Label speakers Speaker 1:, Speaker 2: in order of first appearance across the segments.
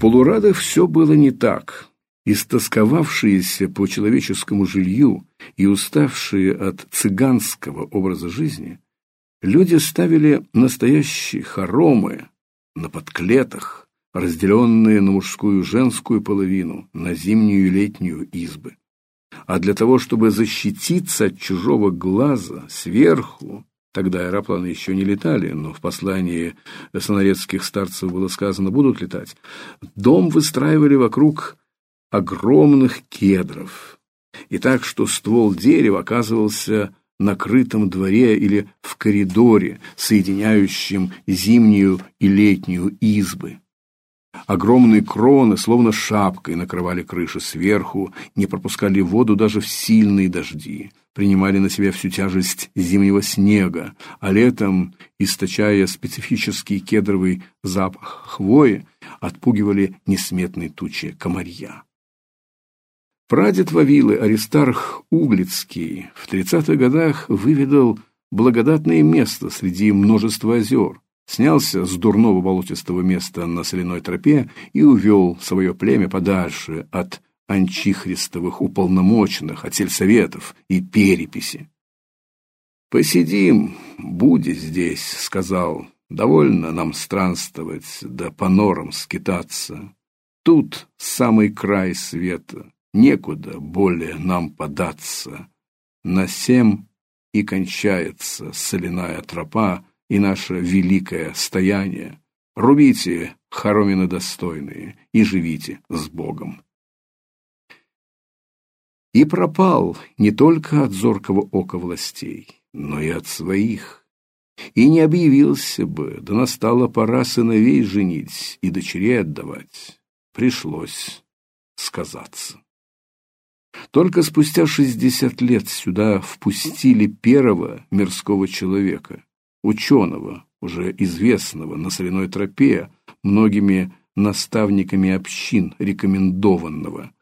Speaker 1: полурадах все было не так. Истосковавшиеся по человеческому жилью и уставшие от цыганского образа жизни, люди ставили настоящие хоромы на подклетах, разделенные на мужскую и женскую половину, на зимнюю и летнюю избы. А для того, чтобы защититься от чужого глаза сверху, тогда аэропланы еще не летали, но в послании сонарецких старцев было сказано «будут летать», дом выстраивали вокруг огромных кедров, и так, что ствол дерева оказывался на крытом дворе или в коридоре, соединяющем зимнюю и летнюю избы. Огромные кроны, словно шапкой, накрывали крыши сверху, не пропускали воду даже в сильные дожди, принимали на себя всю тяжесть зимнего снега, а летом, источая специфический кедровый запах хвои, отпугивали несметные тучи комарья. Прадед Вавилы Аристарх Углицкий в тридцатых годах выведал благодатное место среди множества озер, снялся с дурного болотистого места на соляной тропе и увел свое племя подальше от анчихристовых уполномоченных, от сельсоветов и переписи. «Посидим, буди здесь», — сказал, — «довольно нам странствовать, да по норам скитаться. Тут самый край света, некуда более нам податься. На семь и кончается соляная тропа, и наше великое стояние. Рубите, хоромины достойные, и живите с Богом. И пропал не только от зоркого ока властей, но и от своих. И не объявился бы, да настала пора сыновей женить и дочерей отдавать. Пришлось сказаться. Только спустя шестьдесят лет сюда впустили первого мирского человека, ученого, уже известного на соляной тропе, многими наставниками общин рекомендованного.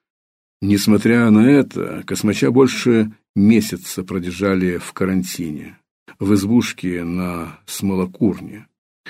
Speaker 1: Несмотря на это, космача больше месяца продержали в карантине, в избушке на Смолокурне.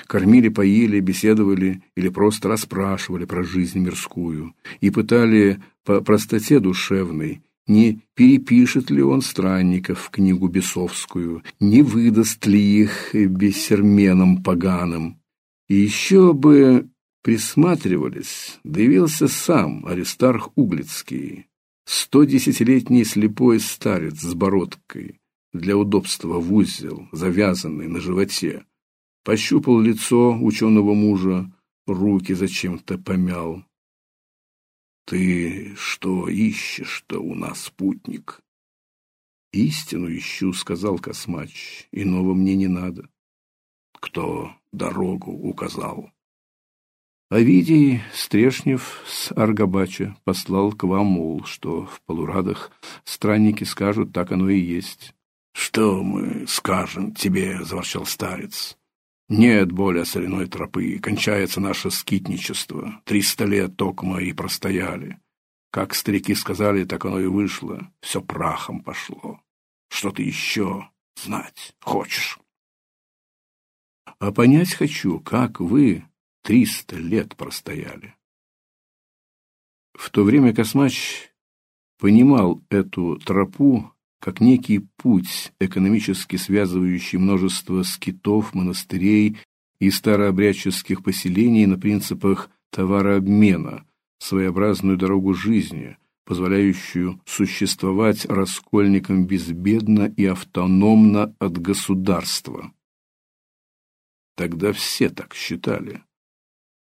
Speaker 1: Кормили, поили, беседовали или просто расспрашивали про жизнь мирскую и пытали по простоте душевной не перепишет ли он странников в книгу бесовскую, не выдаст ли их бессерменам поганым. И еще бы присматривались, доявился сам Аристарх Углицкий, сто десятилетний слепой старец с бородкой, для удобства в узел, завязанный на животе. Пощупал лицо ученого мужа, руки зачем-то помял. Ты что ищешь-то у нас, путник? Истину ищу, сказал Космач, иного мне не надо. Кто дорогу указал? Овидий Стрешнев с Аргабача послал к вам, мол, что в полурадах странники скажут, так оно и есть. Что мы скажем тебе, заворчал старец. Нет более соляной тропы, кончается наше скитничество. Триста лет токмо и простояли. Как старики сказали, так оно и вышло. Все прахом пошло. Что ты еще знать хочешь? А понять хочу, как вы триста лет простояли. В то время Космач понимал эту тропу как некий путь, экономически связывающий множество скитов, монастырей и старообрядческих поселений на принципах товарообмена, своеобразную дорогу жизни, позволяющую существовать раскольникам безбедно и автономно от государства. Тогда все так считали.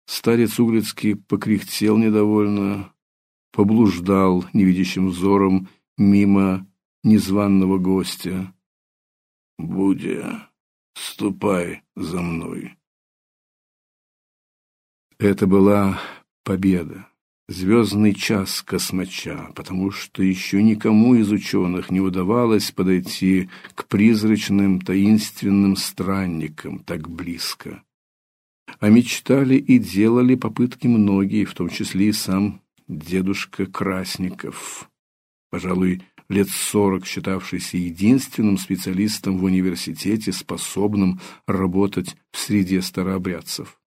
Speaker 1: Старец Углицкий покряхтел недовольно, поблуждал невидящим взором мимо незваного гостя. Будя, ступай за мной. Это была победа, звездный час космача, потому что еще никому из ученых не удавалось подойти к призрачным таинственным странникам так близко. А мечтали и делали попытки многие, в том числе и сам дедушка Красников. Пожалуй, лет сорок считавшийся единственным специалистом в университете, способным работать в среде старообрядцев.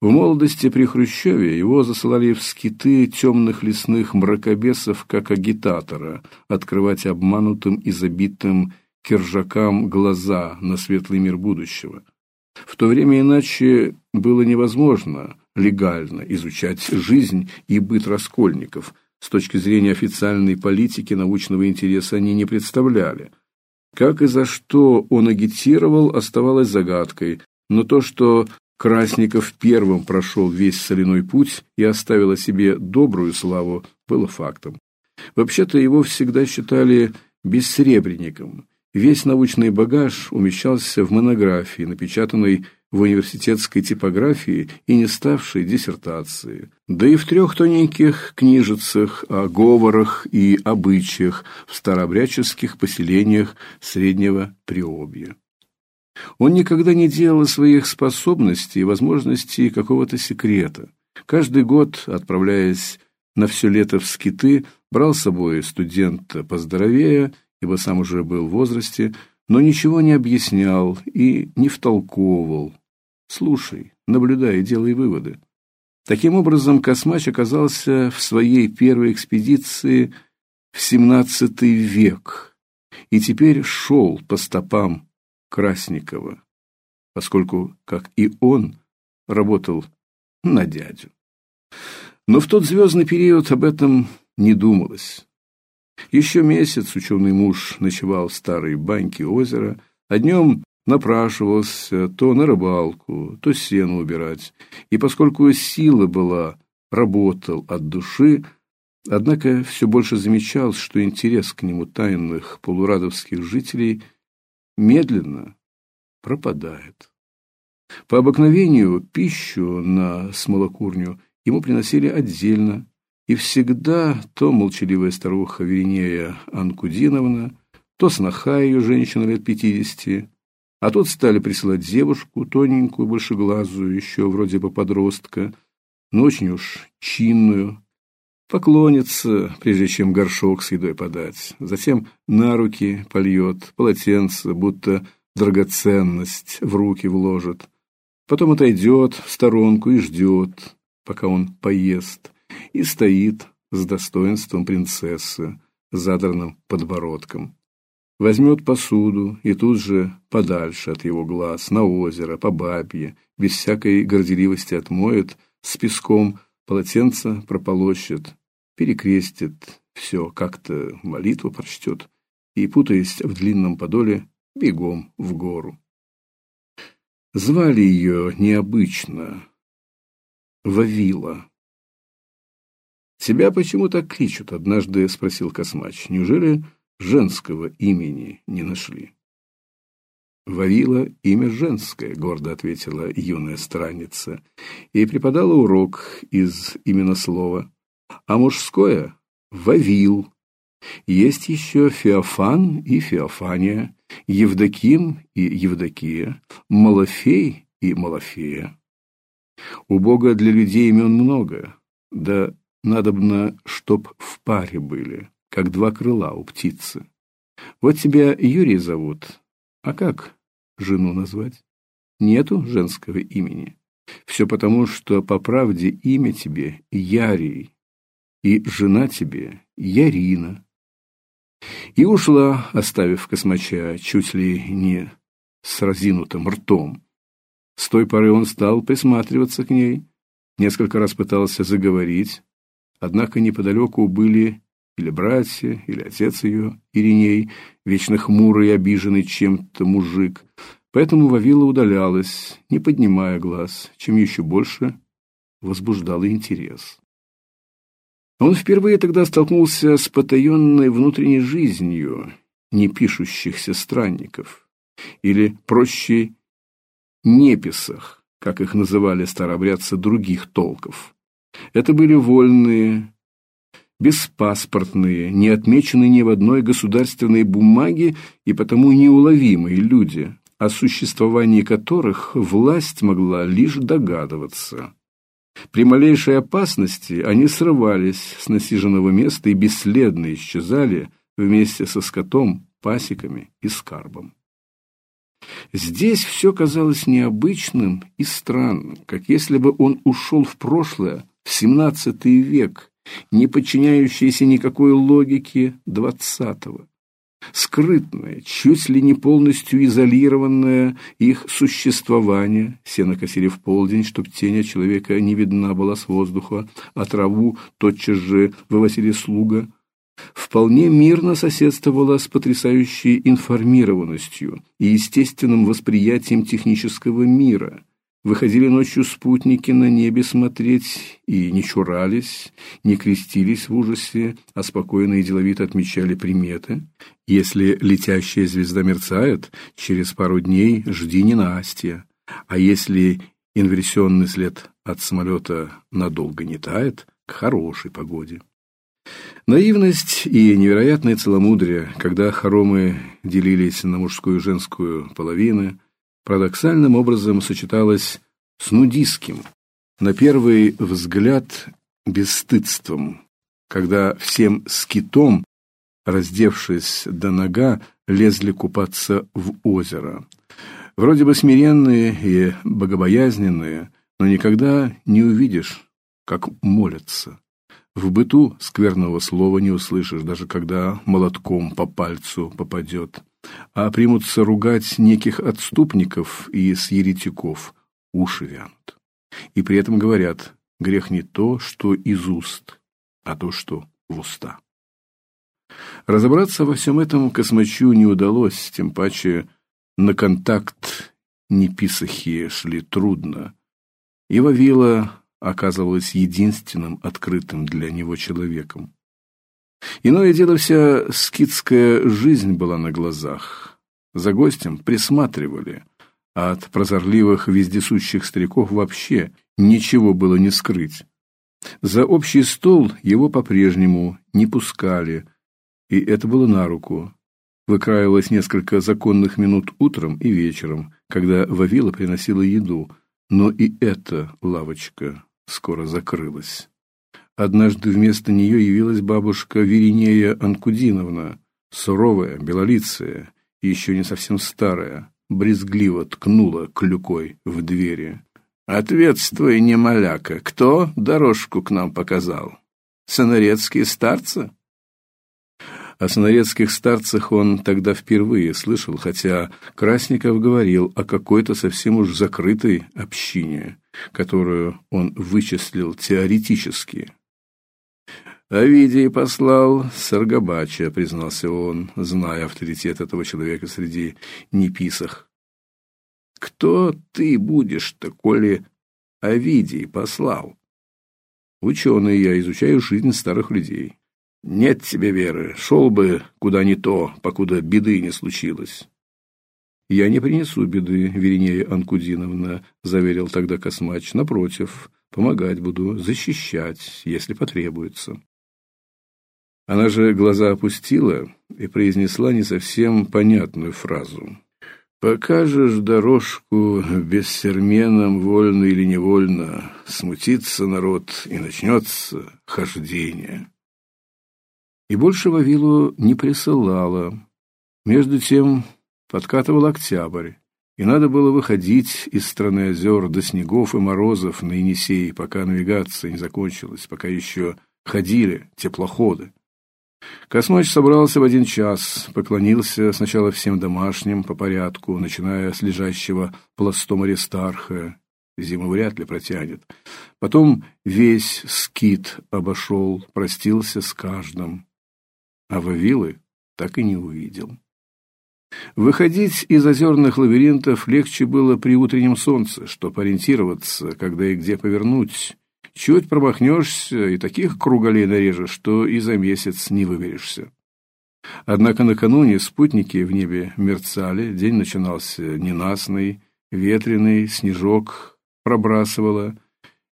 Speaker 1: В молодости при Хрущеве его засылали в скиты темных лесных мракобесов как агитатора, открывать обманутым и забитым киржакам глаза на светлый мир будущего. В то время иначе было невозможно легально изучать жизнь и быт раскольников. С точки зрения официальной политики научного интереса они не представляли. Как и за что он агитировал, оставалось загадкой, но то, что Красников первым прошел весь соляной путь и оставил о себе добрую славу, было фактом. Вообще-то его всегда считали бессребренником. Весь научный багаж умещался в монографии, напечатанной в университетской типографии и не ставшей диссертации, да и в трех тоненьких книжицах о говорах и обычаях в старообрядческих поселениях Среднего Приобья. Он никогда не делал своих способностей и возможностей какого-то секрета. Каждый год, отправляясь на все лето в скиты, брал с собой студента поздоровее, ибо сам уже был в возрасте, но ничего не объяснял и не втолковывал. Слушай, наблюдай делай выводы. Таким образом, Космач оказался в своей первой экспедиции в XVII век и теперь шел по стопам Красникова, поскольку, как и он, работал на дядю. Но в тот звездный период об этом не думалось. Еще месяц ученый муж ночевал в старой баньке озера, а днем напрашивался то на рыбалку, то сено убирать. И поскольку сила была, работал от души, однако все больше замечал, что интерес к нему тайных полурадовских жителей – медленно пропадает. По обыкновению пищу на смолокурню ему приносили отдельно, и всегда то молчаливая старуха Веринея Анкудиновна, то сноха ее женщина лет пятидесяти, а тут стали присылать девушку, тоненькую, большеглазую, еще вроде бы подростка, но очень уж чинную, поклонится, прежде чем горшок с едой подать, затем на руки польет, полотенце, будто драгоценность в руки вложит, потом отойдет в сторонку и ждет, пока он поест, и стоит с достоинством принцессы, задранным подбородком. Возьмет посуду и тут же подальше от его глаз, на озеро, по бабье, без всякой горделивости отмоет, с песком полотенце прополощет, перекрестит, все как-то молитву прочтет и, путаясь в длинном подоле, бегом в гору. Звали ее необычно Вавила. «Тебя почему так кличут?» — однажды спросил Космач. «Неужели женского имени не нашли?» «Вавила — имя женское», — гордо ответила юная странница, и преподала урок из именно слова, а мужское — Вавил. Есть еще Феофан и Феофания, Евдоким и Евдокия, Малафей и Малафея. У Бога для людей имен много, да надобно, чтоб в паре были, как два крыла у птицы. Вот тебя Юрий зовут, а как жену назвать? Нету женского имени. Все потому, что по правде имя тебе Ярий, и жена тебе Ярина. И ушла, оставив космача чуть ли не с разинутым ртом. С той поры он стал присматриваться к ней, несколько раз пытался заговорить, однако неподалеку были или братья, или отец ее, Ириней, вечно хмурый и обиженный чем-то мужик. Поэтому Вавила удалялась, не поднимая глаз, чем еще больше возбуждала интерес. Он впервые тогда столкнулся с потаенной внутренней жизнью непишущихся странников, или, проще, неписах, как их называли старообрядцы других толков. Это были вольные, беспаспортные, не отмеченные ни в одной государственной бумаге и потому неуловимые люди, о существовании которых власть могла лишь догадываться. При малейшей опасности они срывались с насиженного места и бесследно исчезали вместе со скотом, пасеками и скарбом. Здесь все казалось необычным и странным, как если бы он ушел в прошлое, в XVII век, не подчиняющийся никакой логике двадцатого. Скрытное, чуть ли не полностью изолированное их существование, сено косили в полдень, чтоб тень человека не видна была с воздуха, а траву тотчас же вывозили слуга, вполне мирно соседствовала с потрясающей информированностью и естественным восприятием технического мира. Выходили ночью спутники на небе смотреть и не чурались, не крестились в ужасе, а спокойно и деловито отмечали приметы. Если летящая звезда мерцает, через пару дней жди ненастья, а если инверсионный след от самолета надолго не тает, к хорошей погоде. Наивность и невероятное целомудрие, когда хоромы делились на мужскую и женскую половины, парадоксальным образом сочеталось с нудистским, на первый взгляд бесстыдством, когда всем скитом, раздевшись до нога, лезли купаться в озеро. Вроде бы смиренные и богобоязненные, но никогда не увидишь, как молятся. В быту скверного слова не услышишь, даже когда молотком по пальцу попадет. А примутся ругать неких отступников и с еретиков, уши вянут. И при этом говорят, грех не то, что из уст, а то, что в уста. Разобраться во всем этом космачу не удалось, тем паче на контакт неписахи шли трудно. И Вавила оказывалась единственным открытым для него человеком. Иное дело, вся скитская жизнь была на глазах. За гостем присматривали, а от прозорливых вездесущих стариков вообще ничего было не скрыть. За общий стол его по-прежнему не пускали, и это было на руку. Выкраивалось несколько законных минут утром и вечером, когда Вавила приносила еду, но и эта лавочка скоро закрылась. Однажды вместо нее явилась бабушка Веринея Анкудиновна, суровая, белолицая и еще не совсем старая, брезгливо ткнула клюкой в двери. «Ответствуй, не маляка, кто дорожку к нам показал? Сонарецкие старцы?» О сонарецких старцах он тогда впервые слышал, хотя Красников говорил о какой-то совсем уж закрытой общине, которую он вычислил теоретически. «Овидий послал Саргабача», — признался он, зная авторитет этого человека среди неписах. «Кто ты будешь-то, коли Овидий послал?» «Ученый я, изучаю жизнь старых людей». Нет тебе веры, шел бы куда не то, покуда беды не случилось. Я не принесу беды, Веринея Анкудиновна, заверил тогда Космач. Напротив, помогать буду, защищать, если потребуется. Она же глаза опустила и произнесла не совсем понятную фразу. Покажешь дорожку бессерменом, вольно или невольно, смутится народ и начнется хождение и больше Вавилу не присылала. Между тем подкатывал октябрь, и надо было выходить из страны озер до снегов и морозов на Енисей, пока навигация не закончилась, пока еще ходили теплоходы. Космач собрался в один час, поклонился сначала всем домашним по порядку, начиная с лежащего пластом Аристарха, зиму вряд ли протянет. Потом весь скит обошел, простился с каждым а Вавилы так и не увидел. Выходить из озерных лабиринтов легче было при утреннем солнце, чтобы ориентироваться, когда и где повернуть. Чуть промахнешься, и таких круголей нарежешь, что и за месяц не выберешься. Однако накануне спутники в небе мерцали, день начинался ненастный, ветреный, снежок пробрасывало,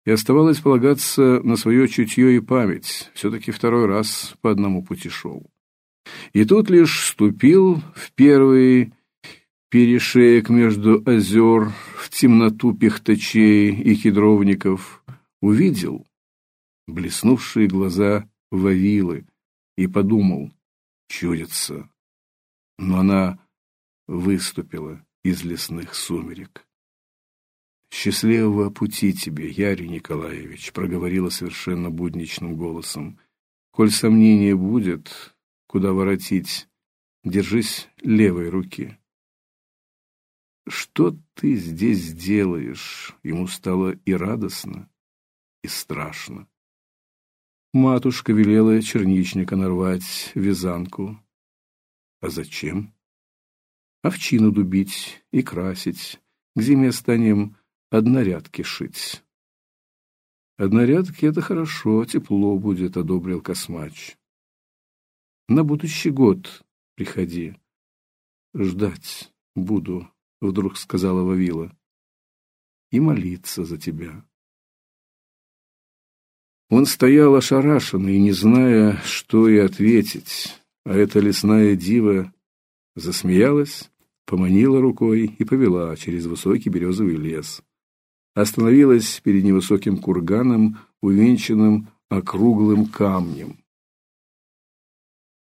Speaker 1: и оставалось полагаться на свое чутье и память. Все-таки второй раз по одному пути шел. И тут лишь ступил в первый перешеек между озер, в темноту пихтачей и кедровников, увидел блеснувшие глаза Вавилы и подумал, чудится. Но она выступила из лесных сумерек. «Счастливого пути тебе, Ярий Николаевич», — проговорила совершенно будничным голосом. «Коль сомнение будет, куда воротить, держись левой руки». «Что ты здесь делаешь?» Ему стало и радостно, и страшно. Матушка велела черничника нарвать вязанку. А зачем? Овчину дубить и красить. К зиме станем однорядки шить. Однорядки — это хорошо, тепло будет, — одобрил Космач. На будущий год приходи. Ждать буду, — вдруг сказала Вавила. И молиться за тебя. Он стоял ошарашенный, не зная, что и ответить, а эта лесная дива засмеялась, поманила рукой и повела через высокий березовый лес остановилась перед невысоким курганом, увенчанным округлым камнем.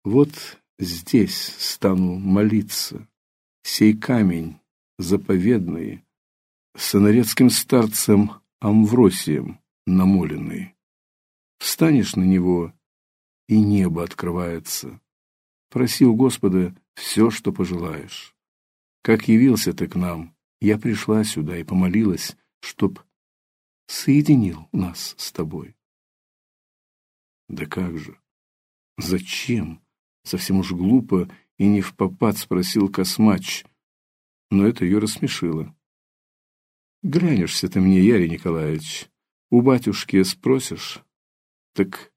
Speaker 1: Вот здесь стану молиться. Сей камень заповедный, с инорецким старцем Амвросием намоленный. Встанешь на него, и небо открывается. Проси у Господа все, что пожелаешь. Как явился ты к нам, я пришла сюда и помолилась, чтоб соединил нас с тобой. Да как же? Зачем? Совсем уж глупо и не в попад спросил Космач, но это ее рассмешило. Глянешься ты мне, Ярий Николаевич, у батюшки спросишь, так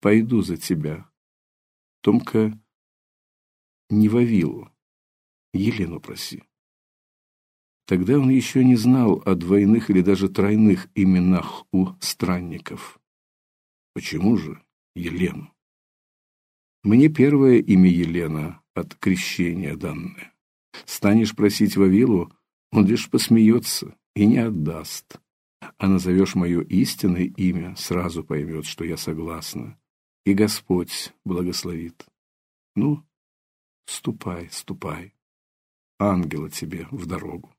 Speaker 1: пойду за тебя. Томка не Вавилу, Елену проси. Тогда он еще не знал о двойных или даже тройных именах у странников. Почему же Елену? Мне первое имя Елена от крещения данное. Станешь просить Вавилу, он лишь посмеется и не отдаст. А назовешь мое истинное имя, сразу поймет, что я согласна. И Господь благословит. Ну, ступай, ступай. Ангела тебе в дорогу.